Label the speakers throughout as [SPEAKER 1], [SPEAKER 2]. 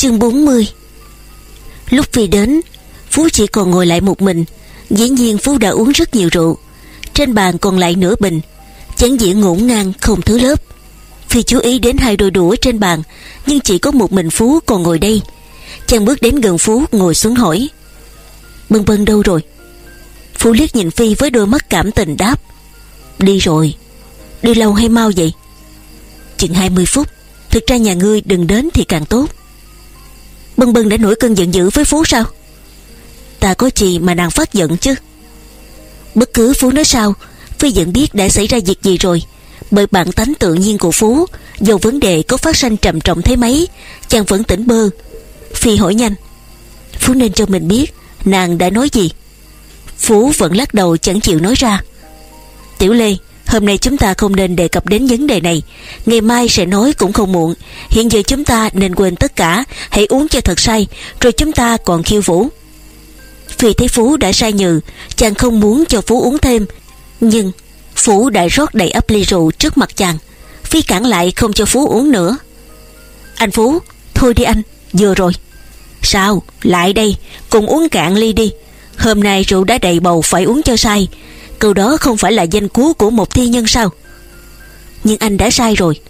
[SPEAKER 1] Chương 40 Lúc Phi đến, Phú chỉ còn ngồi lại một mình. Dĩ nhiên Phú đã uống rất nhiều rượu. Trên bàn còn lại nửa bình. Chén dĩa ngổn ngang không thứ lớp. Phi chú ý đến hai đôi đũa trên bàn, Nhưng chỉ có một mình Phú còn ngồi đây. Chàng bước đến gần Phú, ngồi xuống hỏi Bân bân đâu rồi? Phú liếc nhìn Phi với đôi mắt cảm tình đáp, Đi rồi. Đi lâu hay mau vậy? Chừng 20 phút. Thực ra nhà ngươi đừng đến thì càng tốt. Bưng bưng đã nổi cơn giận dữ với Phú sao? Ta có gì mà nàng phát giận chứ? Bất cứ Phú nói sao, Phi vẫn biết đã xảy ra việc gì rồi. Bởi bản tánh tự nhiên của Phú, Dù vấn đề có phát sinh trầm trọng thế mấy, Chàng vẫn tỉnh bơ. Phi hỏi nhanh, Phú nên cho mình biết Nàng đã nói gì? Phú vẫn lắc đầu chẳng chịu nói ra, Tiểu Lê Hôm nay chúng ta không nên đề cập đến vấn đề này. Ngày mai sẽ nói cũng không muộn. Hiện giờ chúng ta nên quên tất cả. Hãy uống cho thật say, Rồi chúng ta còn khiêu vũ. Vì thấy Phú đã say nhừ, Chàng không muốn cho Phú uống thêm. Nhưng Phú đã rót đầy ấp ly rượu trước mặt chàng, Phi cản lại không cho Phú uống nữa. Anh Phú, Thôi đi anh, Vừa rồi. Sao? Lại đây, Cùng uống cạn ly đi. Hôm nay rượu đã đầy bầu, phải uống cho say. Câu đó không phải là danh cú của một thi nhân sao? Nhưng anh đã sai rồi.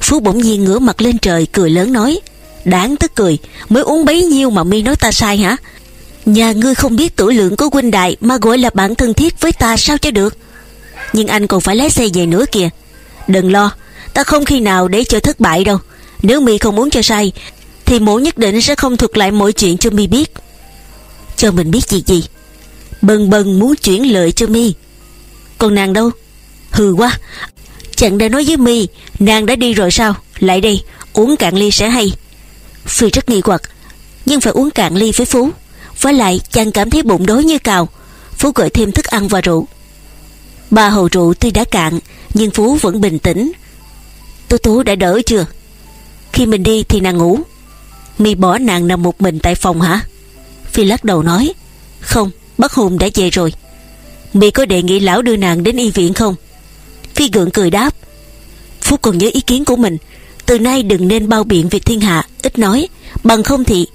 [SPEAKER 1] Phú bỗng nhiên ngửa mặt lên trời, Cười lớn nói, Đáng tức cười, Mới uống bấy nhiêu mà mi nói ta sai hả? Nhà ngươi không biết tuổi lượng của huynh đại Mà gọi là bạn thân thiết với ta sao cho được? Nhưng anh còn phải lái xe về nữa kìa. Đừng lo, Ta không khi nào để cho thất bại đâu. Nếu mi không muốn cho sai, Thì mổ nhất định sẽ không thuật lại mọi chuyện cho mi biết. Cho mình biết gì gì? Bần bần muốn chuyển lợi cho mi. Còn nàng đâu? Hừ quá. Chẳng đã nói với mi, Nàng đã đi rồi sao? Lại đây, uống cạn ly sẽ hay. Phi rất nghi hoặc, Nhưng phải uống cạn ly với Phú. Với lại, chàng cảm thấy bụng đói như cào. Phú gọi thêm thức ăn và rượu. Ba hầu rượu tuy đã cạn, Nhưng Phú vẫn bình tĩnh. Tú Tú đã đỡ chưa? Khi mình đi thì nàng ngủ. Mi bỏ nàng nằm một mình tại phòng hả? Phi lắc đầu nói, Không. Bác Hùng đã về rồi. Mị có đề nghị lão đưa nàng đến y viện không? Phi gượng cười đáp. Phúc còn nhớ ý kiến của mình. Từ nay đừng nên bao biện việc thiên hạ. Ít nói, Bằng không thì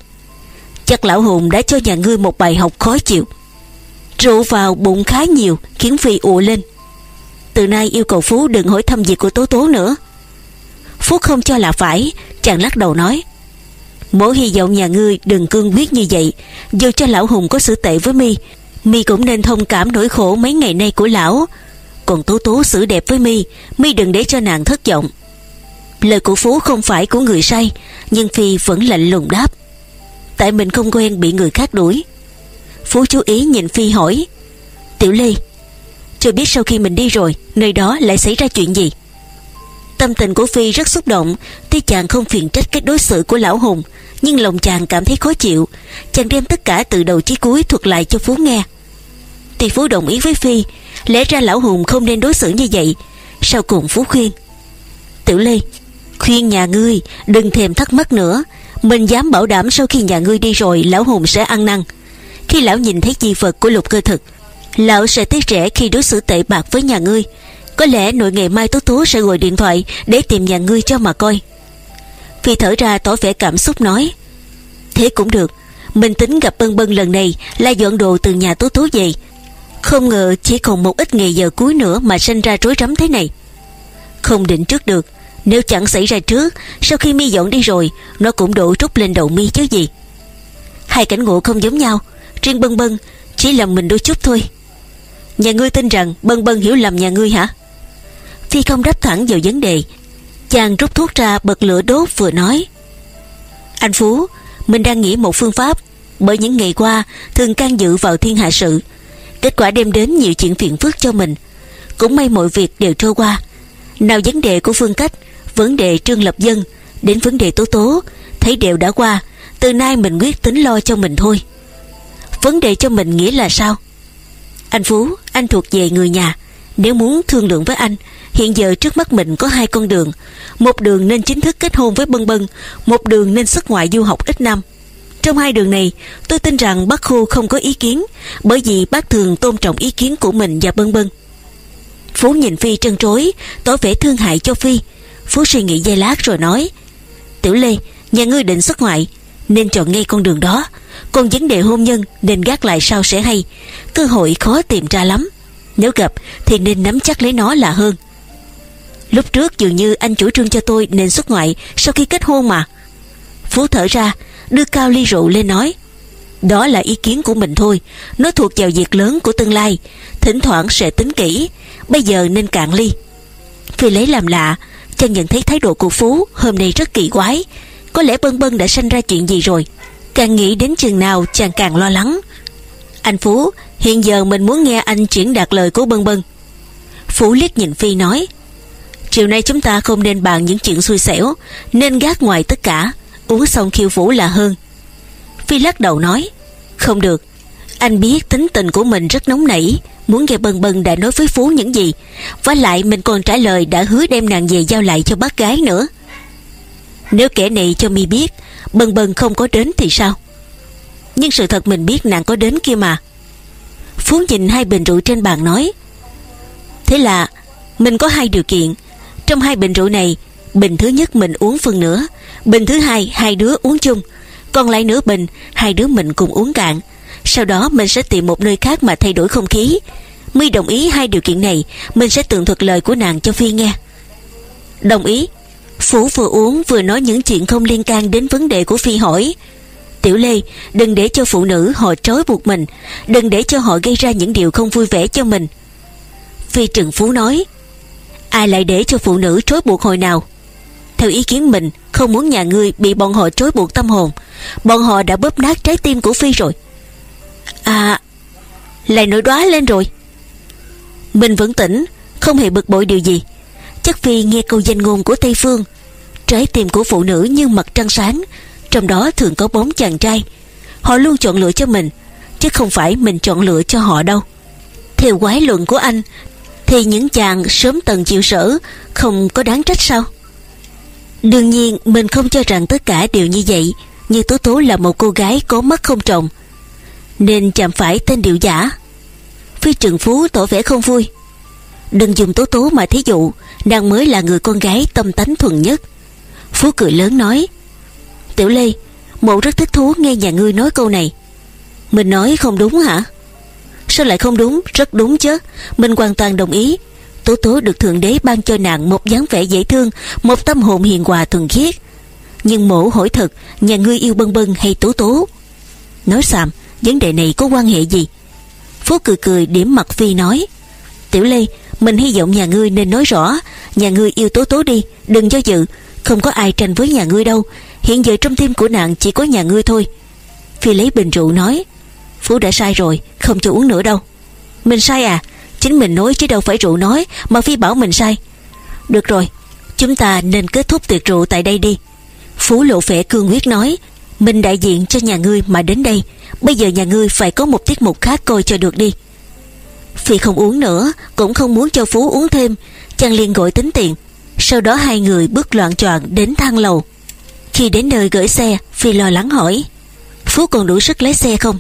[SPEAKER 1] Chắc lão hùng đã cho nhà ngươi một bài học khó chịu. Rượu vào bụng khá nhiều, Khiến Phi ụ lên. Từ nay yêu cầu Phú đừng hỏi thăm việc của Tố Tố nữa. Phú không cho là phải, Chàng lắc đầu nói. Mỗi hy vọng nhà ngươi đừng cương quyết như vậy. Dù cho lão hùng có xử tệ với mi mi cũng nên thông cảm nỗi khổ mấy ngày nay của lão. Còn tố tố xử đẹp với mi mi đừng để cho nàng thất vọng. Lời của Phú không phải của người say Nhưng Phi vẫn lạnh lùng đáp. Tại mình không quen bị người khác đuổi. Phú chú ý nhìn Phi hỏi, Tiểu Ly Chưa biết sau khi mình đi rồi, Nơi đó lại xảy ra chuyện gì? Tâm tình của Phi rất xúc động. Tuy chàng không phiền trách cách đối xử của lão hùng, Nhưng lòng chàng cảm thấy khó chịu. Chàng đem tất cả từ đầu chí cuối thuật lại cho Phú nghe. Thì Phú đồng ý với Phi, Lẽ ra lão hùng không nên đối xử như vậy. Sau cùng Phú khuyên, Tiểu Lê, Khuyên nhà ngươi đừng thèm thắc mắc nữa. Mình dám bảo đảm sau khi nhà ngươi đi rồi, Lão hùng sẽ ăn năn. Khi lão nhìn thấy di vật của lục cơ thực, Lão sẽ thấy rẻ khi đối xử tệ bạc với nhà ngươi có lẽ nội ngày mai Tố Tố sẽ gọi điện thoại Để tìm nhà ngươi cho mà coi. Phi thở ra tỏ vẻ cảm xúc nói, Thế cũng được, Mình tính gặp Bân Bân lần này Là dọn đồ từ nhà Tố Tố về. Không ngờ chỉ còn một ít ngày giờ cuối nữa Mà sinh ra rối rắm thế này. Không định trước được, Nếu chẳng xảy ra trước, Sau khi mi dọn đi rồi, Nó cũng đổ trút lên đầu mi chứ gì. Hai cảnh ngộ không giống nhau, Riêng Bân Bân Chỉ làm mình đôi chút thôi. Nhà ngươi tin rằng Bân Bân hiểu lầm nhà ngươi hả? Phi không đáp thẳng vào vấn đề. Chàng rút thuốc ra bật lửa đốt vừa nói. Anh Phú, Mình đang nghĩ một phương pháp, Bởi những ngày qua thường can dự vào thiên hạ sự. Kết quả đem đến nhiều chuyện phiền phức cho mình. Cũng may mọi việc đều trôi qua. Nào vấn đề của phương cách, Vấn đề trương lập dân, Đến vấn đề tố tố, Thấy đều đã qua, Từ nay mình quyết tính lo cho mình thôi. Vấn đề cho mình nghĩa là sao? Anh Phú, Anh thuộc về người nhà. Nếu muốn thương lượng với anh, Hiện giờ trước mắt mình có hai con đường. Một đường nên chính thức kết hôn với Bân Bân, Một đường nên xuất ngoại du học ít năm. Trong hai đường này, Tôi tin rằng bác Khu không có ý kiến, Bởi vì bác thường tôn trọng ý kiến của mình và Bân Bân. Phú nhìn Phi trân trối, Tỏ vẻ thương hại cho Phi. Phú suy nghĩ giây lát rồi nói, Tiểu Lê, Nhà ngươi định xuất ngoại, Nên chọn ngay con đường đó. Còn vấn đề hôn nhân nên gác lại sau sẽ hay. Cơ hội khó tìm ra lắm. Nếu gặp, thì nên nắm chắc lấy nó là hơn. Lúc trước dường như anh chủ trương cho tôi nên xuất ngoại Sau khi kết hôn mà. Phú thở ra, Đưa cao ly rượu lên nói, Đó là ý kiến của mình thôi, Nó thuộc vào việc lớn của tương lai, Thỉnh thoảng sẽ tính kỹ, Bây giờ nên cạn ly. Phi lấy làm lạ Chàng nhận thấy thái độ của Phú hôm nay rất kỳ quái, Có lẽ bân bân đã sanh ra chuyện gì rồi, Càng nghĩ đến chừng nào chàng càng lo lắng. Anh Phú, Hiện giờ mình muốn nghe anh chuyển đạt lời của bân bân. Phú liếc nhìn Phi nói, Chiều nay chúng ta không nên bàn những chuyện xui xẻo, Nên gác ngoài tất cả, Uống xong khiêu vũ là hơn. Phi lắc đầu nói, Không được, Anh biết tính tình của mình rất nóng nảy, Muốn nghe bần bần đã nói với Phú những gì Và lại mình còn trả lời đã hứa đem nàng về giao lại cho bác gái nữa. Nếu kẻ này cho mi biết Bần bần không có đến thì sao? Nhưng sự thật mình biết nàng có đến kia mà. Phú nhìn hai bình rượu trên bàn nói, Thế là Mình có hai điều kiện. Trong hai bình rượu này, Bình thứ nhất mình uống phần nữa Bình thứ hai hai đứa uống chung. Còn lại nửa bình, Hai đứa mình cùng uống cạn. Sau đó mình sẽ tìm một nơi khác mà thay đổi không khí. My đồng ý hai điều kiện này, Mình sẽ tường thuật lời của nàng cho Phi nghe. Đồng ý. Phú vừa uống vừa nói những chuyện không liên can đến vấn đề của Phi hỏi. Tiểu Lê, Đừng để cho phụ nữ họ trói buộc mình, Đừng để cho họ gây ra những điều không vui vẻ cho mình. Phi Trừng Phú nói, Ai lại để cho phụ nữ trói buộc hồi nào? Theo ý kiến mình, Không muốn nhà ngươi bị bọn họ trói buộc tâm hồn. Bọn họ đã bóp nát trái tim của Phi rồi. À Lại nổi đoá lên rồi. Mình vẫn tỉnh, Không hề bực bội điều gì. Chắc Phi nghe câu danh ngôn của Tây Phương, Trái tim của phụ nữ như mặt trăng sáng trong đó thường có bốn chàng trai. Họ luôn chọn lựa cho mình, Chứ không phải mình chọn lựa cho họ đâu. Theo quái luận của anh, Thì những chàng sớm tần chịu sở, Không có đáng trách sao? Đương nhiên, mình không cho rằng tất cả đều như vậy, Như Tố Tố là một cô gái có mắt không trồng Nên chạm phải tên điệu giả. Phi Trừng Phú tỏ vẻ không vui. Đừng dùng Tố Tố mà thí dụ, Nàng mới là người con gái tâm tánh thuần nhất. Phú cười lớn nói Tiểu Lê Mộ rất thích thú nghe nhà ngươi nói câu này. Mình nói không đúng hả? Sao lại không đúng? Rất đúng chứ. Mình hoàn toàn đồng ý. Tố tố được Thượng Đế ban cho nàng một dáng vẻ dễ thương, Một tâm hồn hiền hòa thuần khiết. Nhưng mổ hỏi thật, Nhà ngươi yêu bân bân hay tố tố? Nói xàm, Vấn đề này có quan hệ gì? Phú cười cười điểm mặt Phi nói, Tiểu Lê, Mình hy vọng nhà ngươi nên nói rõ, Nhà ngươi yêu tố tố đi, Đừng do dự, Không có ai tranh với nhà ngươi đâu Hiện giờ trong tim của nàng chỉ có nhà ngươi thôi. Phi lấy bình rượu nói, Phú đã sai rồi, Không cho uống nữa đâu. Mình sai à? Chính mình nói chứ đâu phải rượu nói, Mà Phi bảo mình sai. Được rồi, Chúng ta nên kết thúc tiệc rượu tại đây đi. Phú lộ vẻ cương quyết nói, Mình đại diện cho nhà ngươi mà đến đây, Bây giờ nhà ngươi phải có một tiết mục khác coi cho được đi. Phi không uống nữa, Cũng không muốn cho Phú uống thêm, Chàng liền gọi tính tiền. Sau đó hai người bước loạn choạng đến thang lầu. Khi đến nơi gửi xe, Phi lo lắng hỏi, Phú còn đủ sức lấy xe không?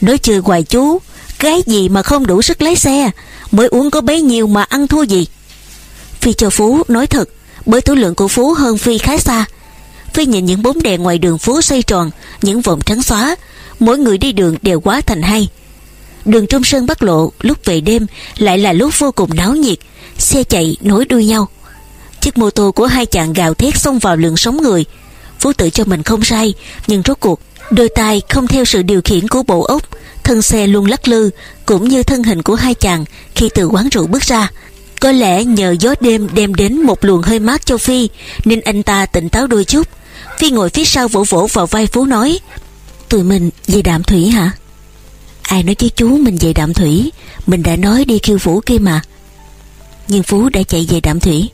[SPEAKER 1] Nói chưa hoài chú, Cái gì mà không đủ sức lấy xe? Mới uống có bấy nhiêu mà ăn thua gì? Phi cho Phú nói thật, Bởi tuổi lượng của Phú hơn Phi khá xa. Phi nhìn những bóng đèn ngoài đường Phú xoay tròn, Những vòng trắng xóa, Mỗi người đi đường đều quá thành hay. Đường Trung Sơn Bắc Lộ lúc về đêm Lại là lúc vô cùng náo nhiệt, Xe chạy nối đuôi nhau. Chiếc mô tô của hai chàng gào thét xông vào lượng sống người. Phú tự cho mình không sai, Nhưng rốt cuộc, Đôi tay không theo sự điều khiển của bộ ốc, Thân xe luôn lắc lư, Cũng như thân hình của hai chàng Khi từ quán rượu bước ra. Có lẽ nhờ gió đêm đem đến một luồng hơi mát cho Phi, Nên anh ta tỉnh táo đôi chút. Phi ngồi phía sau vỗ vỗ vào vai Phú nói, Tụi mình về đạm thủy hả? Ai nói chứ chú mình về đạm thủy? Mình đã nói đi khiêu vũ kia mà. Nhưng Phú đã chạy về đạm thủy.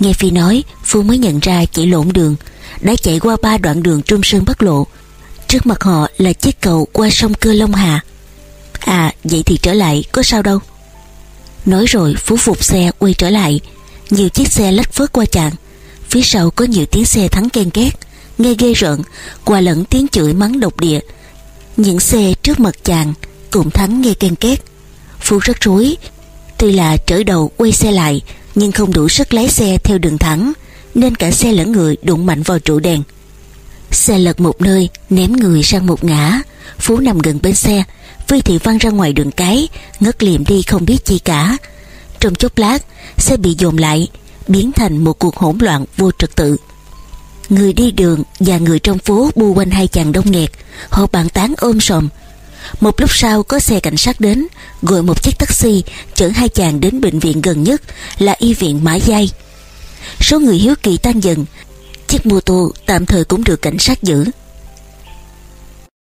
[SPEAKER 1] Nghe Phi nói Phú mới nhận ra chỉ lộn đường, Đã chạy qua ba đoạn đường Trung Sơn Bắc Lộ. Trước mặt họ là chiếc cầu qua sông Cơ Long Hà. À vậy thì trở lại có sao đâu. Nói rồi Phú phục xe quay trở lại. Nhiều chiếc xe lách phớt qua chàng Phía sau có nhiều tiếng xe thắng ken két. Nghe ghê rợn, Qua lẫn tiếng chửi mắng độc địa. Những xe trước mặt chàng Cũng thắng nghe ken két. Phú rất rối, Tuy là trở đầu quay xe lại nhưng không đủ sức lái xe theo đường thẳng, Nên cả xe lẫn người đụng mạnh vào trụ đèn. Xe lật một nơi, Ném người sang một ngã. Phú nằm gần bên xe, Phi thị văng ra ngoài đường cái, Ngất liệm đi không biết chi cả. Trong chốc lát, Xe bị dồn lại, Biến thành một cuộc hỗn loạn vô trật tự. Người đi đường và người trong phố bu quanh hai chàng đông nghẹt, Họ bàn tán ôm sòm một lúc sau có xe cảnh sát đến, Gọi một chiếc taxi Chở hai chàng đến bệnh viện gần nhất Là y viện Mã Giai Số người hiếu kỳ tan dần, Chiếc mô tô tạm thời cũng được cảnh sát giữ.